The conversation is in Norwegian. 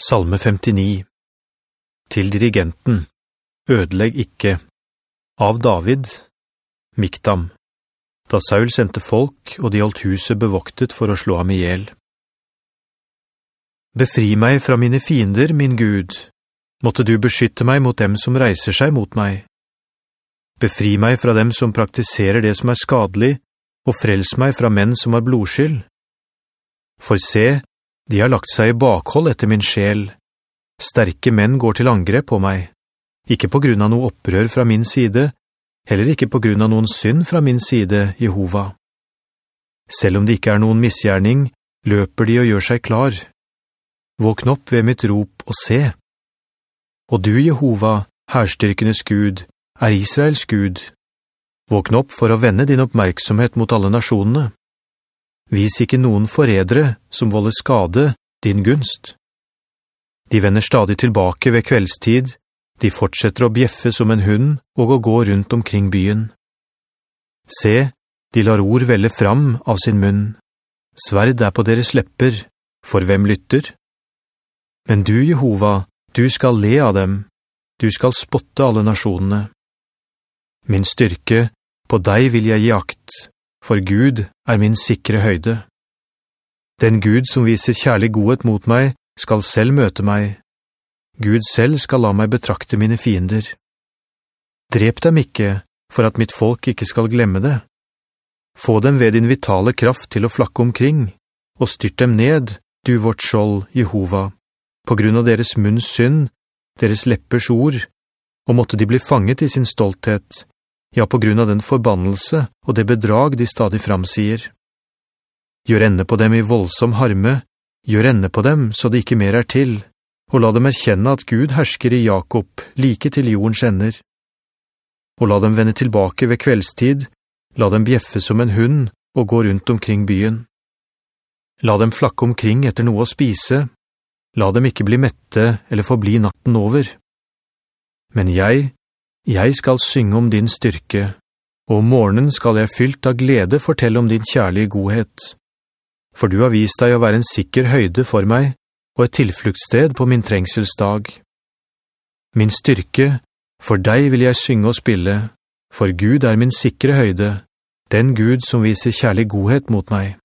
Salme 59 Til dirigenten Ødelegg ikke Av David Miktam Da Saul sendte folk, og de holdt huset bevoktet for å slå ham ihjel. Befri meg fra mine fiender, min Gud. Måtte du beskytte meg mot dem som reiser seg mot meg. Befri meg fra dem som praktiserer det som er skadelig, og frels meg fra menn som har blodskyld. For se, de har lagt seg i bakhold etter min sjel. Sterke menn går til angrep på meg. Ikke på grunn av noe opprør fra min side, heller ikke på grunn av noen synd fra min side, Jehova. Selv om det ikke er noen misgjerning, løper de og gjør seg klar. Våkn opp ved mitt rop og se. Og du, Jehova, herstyrkenes Gud, er Israels Gud. Våkn opp for å vende din oppmerksomhet mot alle nasjonene. Vis ikke noen foredre som volder skade din gunst. De vender stadig tilbake ved kveldstid, de fortsetter å bjeffe som en hund og å gå rundt omkring byen. Se, de lar ord velle fram av sin munn. Sverd er på deres lepper, for hvem lytter? Men du, Jehova, du skal le av dem, du skal spotte alle nasjonene. Min styrke, på deg vil jeg gi akt, for Gud er min sikre høyde. Den Gud som viser kjærlig godhet mot meg, skal selv møte meg. Gud selv skal la meg betrakte mine fiender. Drep dem ikke, for at mitt folk ikke skal glemme det. Få dem ved din vitale kraft til å flakke omkring, og styrt dem ned, du vårt skjold, Jehova, på grunn av deres munns synd, deres leppers ord, og måtte de bli fanget i sin stolthet, ja, på grunn av den forbannelse og det bedrag de stadig framsier. Gjør ende på dem i voldsom harme, gjør ende på dem så det ikke mer er til, og la dem erkjenne at Gud hersker i Jakob like til jordens ender. Og la dem vende tilbake ved kveldstid, la dem bjeffe som en hund og gå rundt omkring byen. La dem flakke omkring etter noe å spise, la dem ikke bli mette eller forbli natten over. Men jeg, jeg skal synge om din styrke, og om morgenen skal jeg fylt av glede fortelle om din kjærlige godhet. For du har vist deg å være en sikker høyde for meg, og et tilfluktsted på min trengselsdag. Min styrke, for deg vil jeg synge og spille, for Gud er min sikre høyde, den Gud som viser kjærlig godhet mot meg.